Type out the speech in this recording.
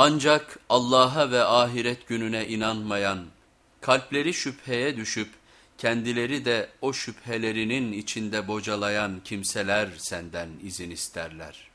Ancak Allah'a ve ahiret gününe inanmayan, kalpleri şüpheye düşüp kendileri de o şüphelerinin içinde bocalayan kimseler senden izin isterler.